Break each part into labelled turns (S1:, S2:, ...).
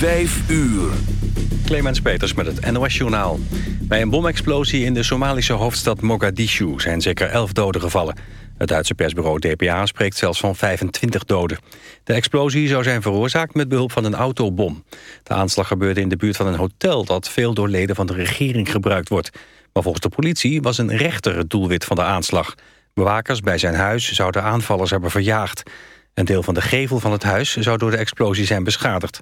S1: Vijf uur.
S2: Clemens Peters met het NOS-journaal. Bij een bomexplosie in de Somalische hoofdstad Mogadishu... zijn zeker elf doden gevallen. Het Duitse persbureau DPA spreekt zelfs van 25 doden. De explosie zou zijn veroorzaakt met behulp van een autobom. De aanslag gebeurde in de buurt van een hotel... dat veel door leden van de regering gebruikt wordt. Maar volgens de politie was een rechter het doelwit van de aanslag. Bewakers bij zijn huis zouden aanvallers hebben verjaagd. Een deel van de gevel van het huis zou door de explosie zijn beschadigd.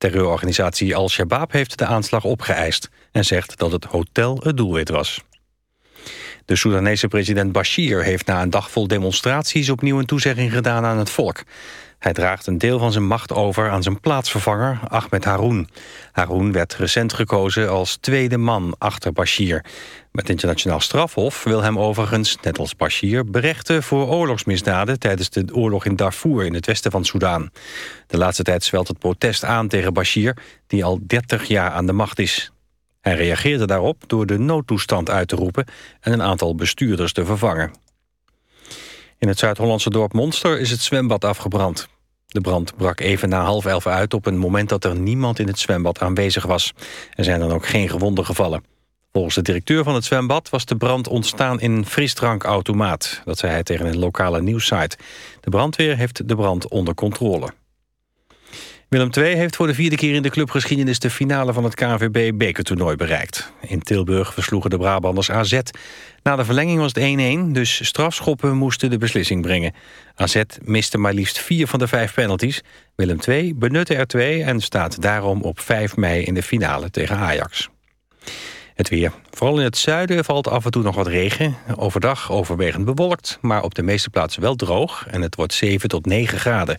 S2: Terreurorganisatie Al-Shabaab heeft de aanslag opgeëist... en zegt dat het hotel het doelwit was. De Soedanese president Bashir heeft na een dag vol demonstraties... opnieuw een toezegging gedaan aan het volk. Hij draagt een deel van zijn macht over aan zijn plaatsvervanger Ahmed Haroun. Haroun werd recent gekozen als tweede man achter Bashir. Met internationaal strafhof wil hem overigens, net als Bashir... berechten voor oorlogsmisdaden tijdens de oorlog in Darfur... in het westen van Soedan. De laatste tijd zwelt het protest aan tegen Bashir... die al 30 jaar aan de macht is. Hij reageerde daarop door de noodtoestand uit te roepen... en een aantal bestuurders te vervangen. In het Zuid-Hollandse dorp Monster is het zwembad afgebrand. De brand brak even na half elf uit op een moment dat er niemand in het zwembad aanwezig was. Er zijn dan ook geen gewonden gevallen. Volgens de directeur van het zwembad was de brand ontstaan in een frisdrankautomaat. Dat zei hij tegen een lokale nieuwssite. De brandweer heeft de brand onder controle. Willem II heeft voor de vierde keer in de clubgeschiedenis... de finale van het KNVB-bekertoernooi bereikt. In Tilburg versloegen de Brabanders AZ. Na de verlenging was het 1-1, dus strafschoppen moesten de beslissing brengen. AZ miste maar liefst vier van de vijf penalties. Willem II benutte er twee en staat daarom op 5 mei in de finale tegen Ajax. Het weer. Vooral in het zuiden valt af en toe nog wat regen. Overdag overwegend bewolkt, maar op de meeste plaatsen wel droog. En het wordt 7 tot 9 graden.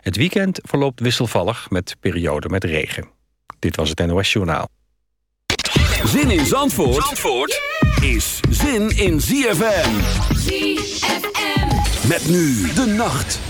S2: Het weekend verloopt wisselvallig met perioden met regen. Dit was het NOS Journaal.
S1: Zin in Zandvoort, Zandvoort is zin in ZFM. ZFM. Met nu de nacht.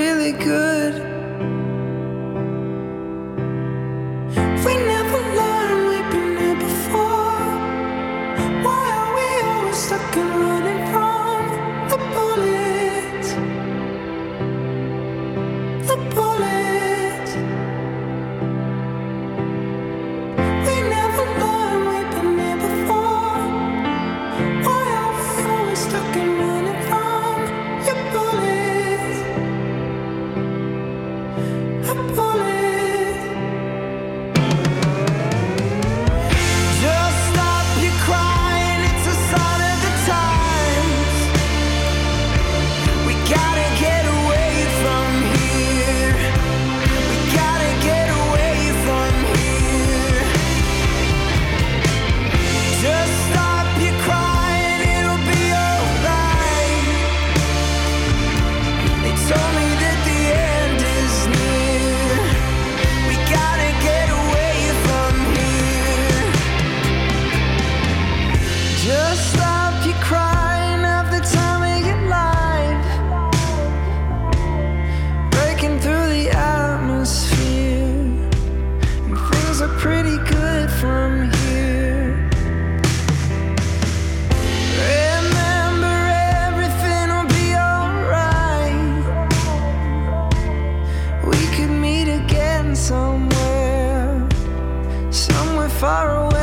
S3: somewhere far away.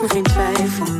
S3: geef me geen twijfel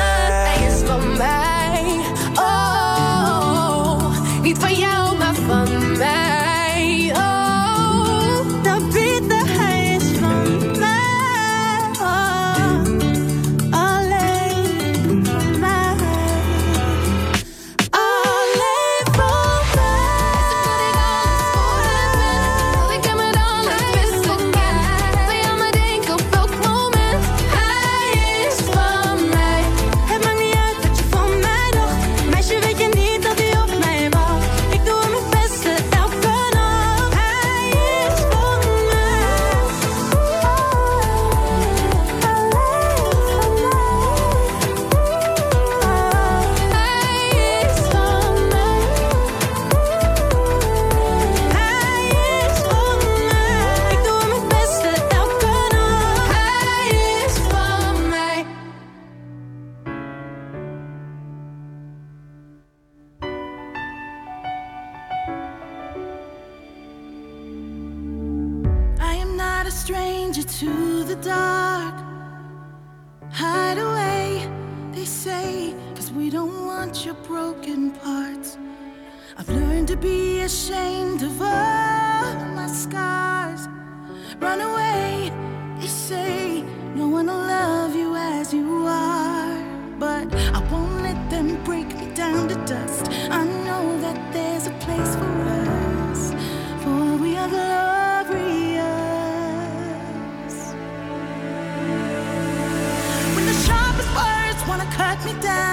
S4: me down.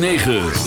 S5: 106.9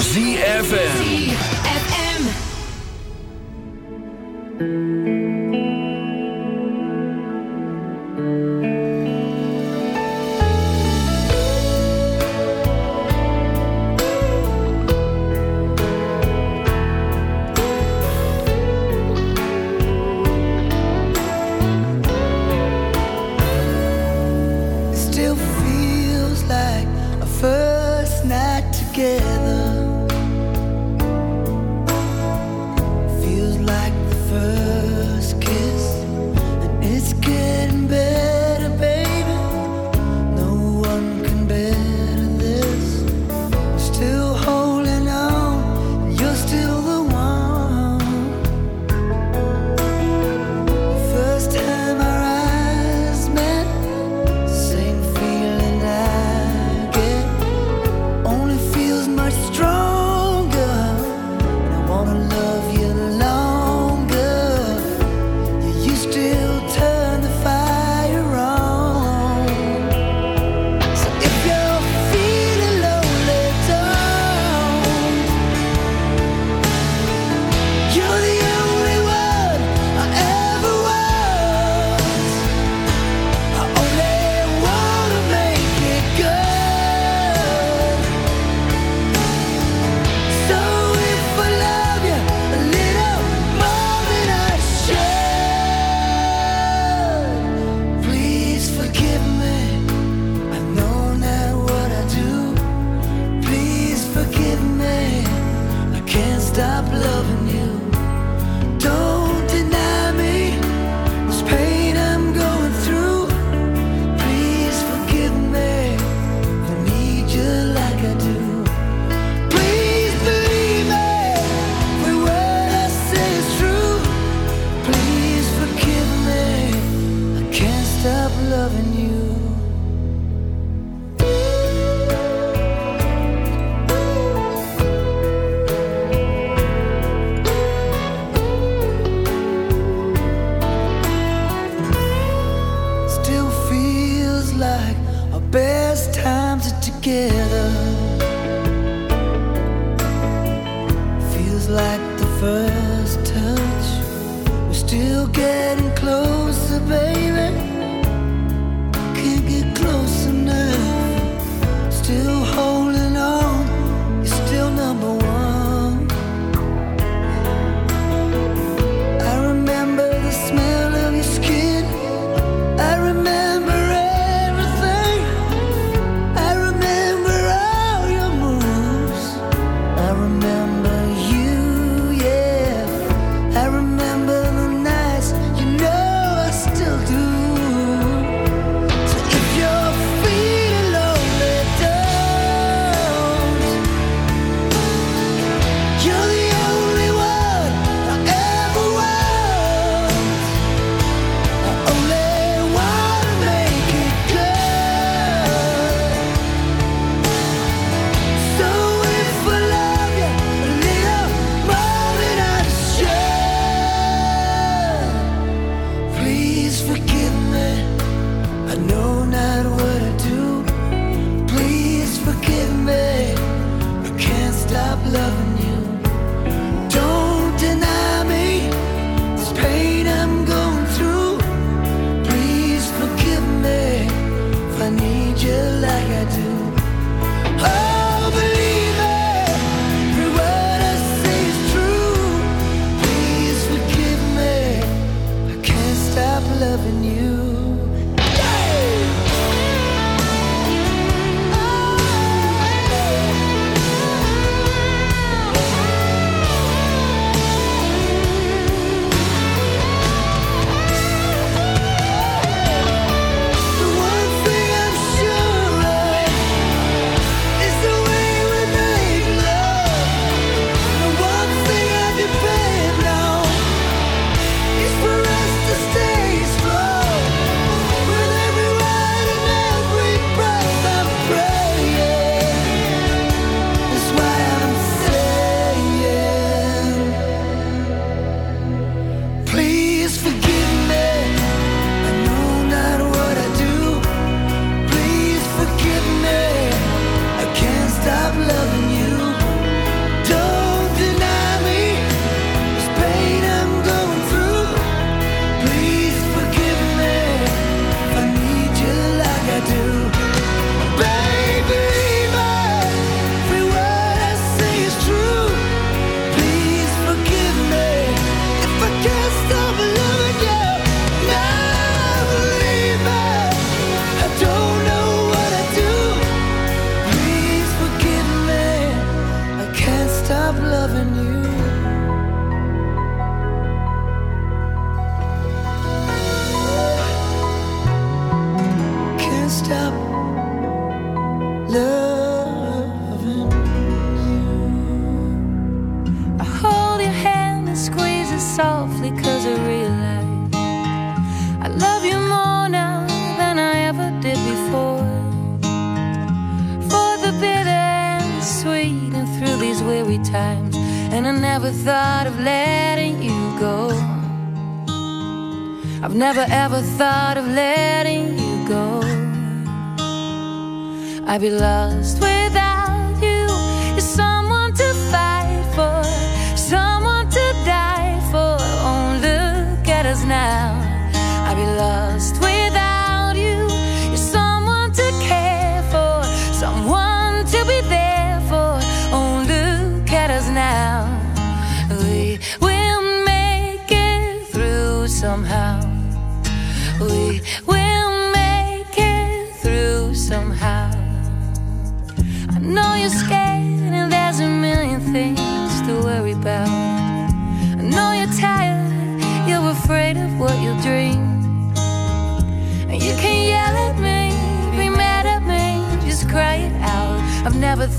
S5: together. just wait.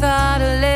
S5: thought of
S6: living.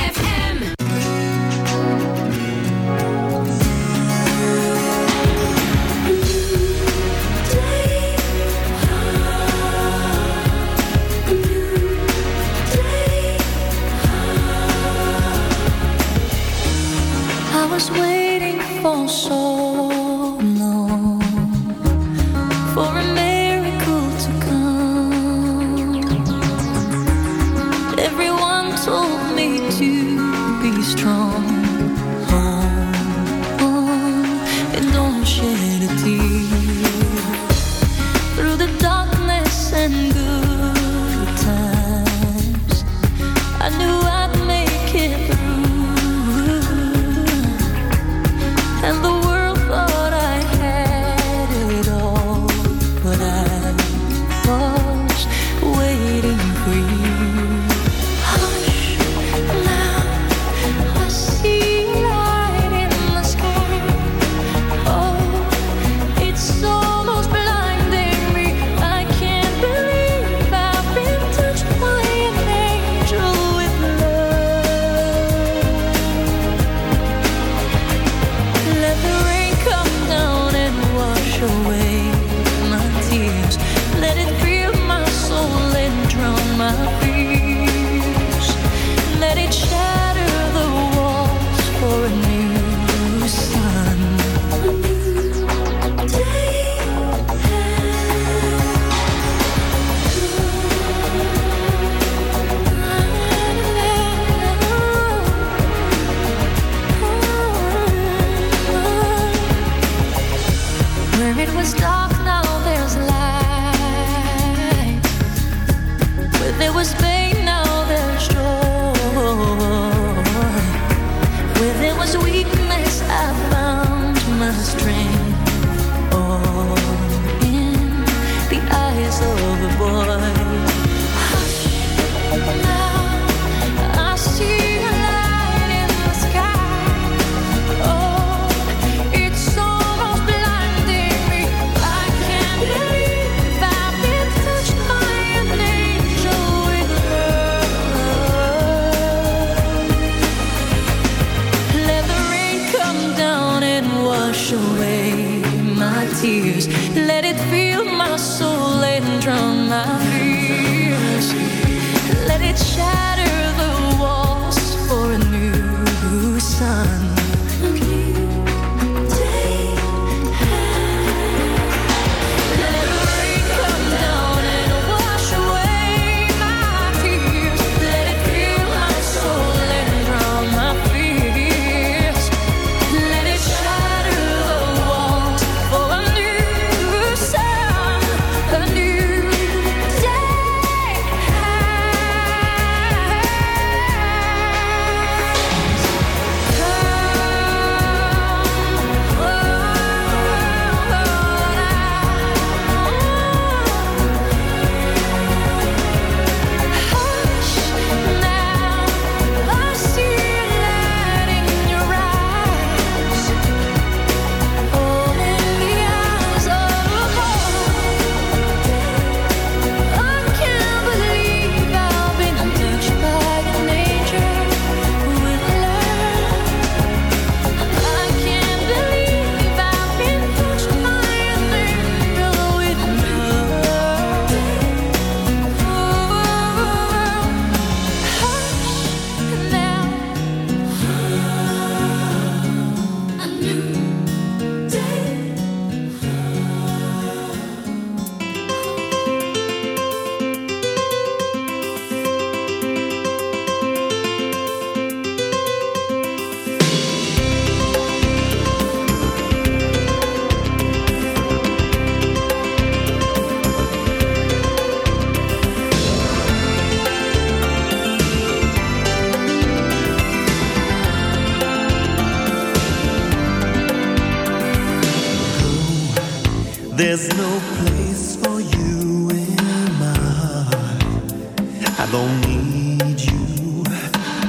S7: don't need you.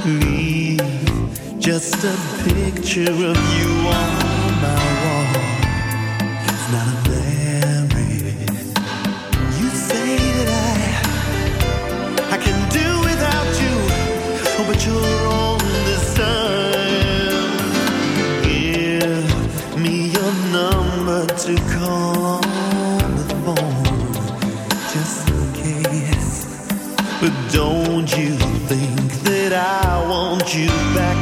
S7: Leave just a picture of you on my wall. It's not you back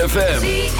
S6: ZFM.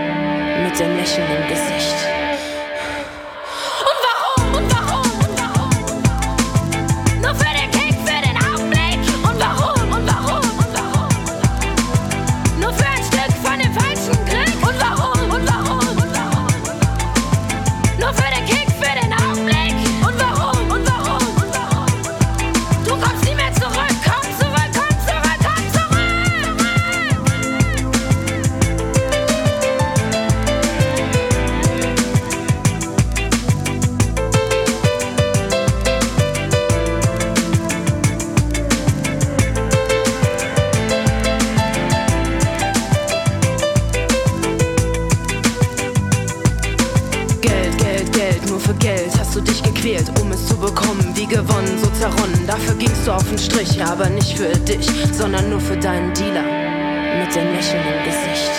S8: mit dem Lächeln im Gesicht. an. Dafür gingst du auf den Strich, aber nicht für dich, sondern nur für deinen Dealer mit dem Lächeln im Gesicht.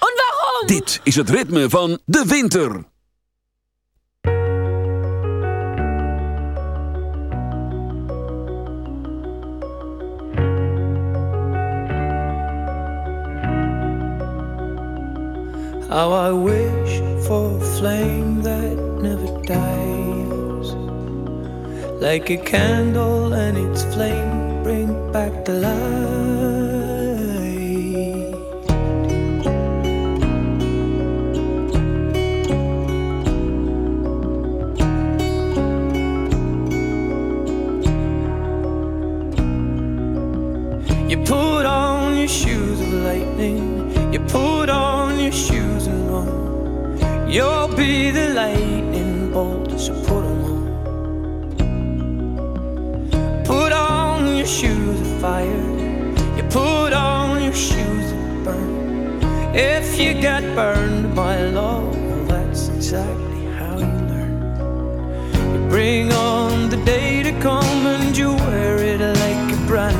S9: Und warum?
S6: Dit ist het ritme von de winter.
S1: How I wish like a candle and its flame bring back the light. You put on your shoes of lightning, you put on your shoes and run. You'll be the lightning If you get burned by love, that's exactly how you learn. You bring on the day to come and you wear it like a brand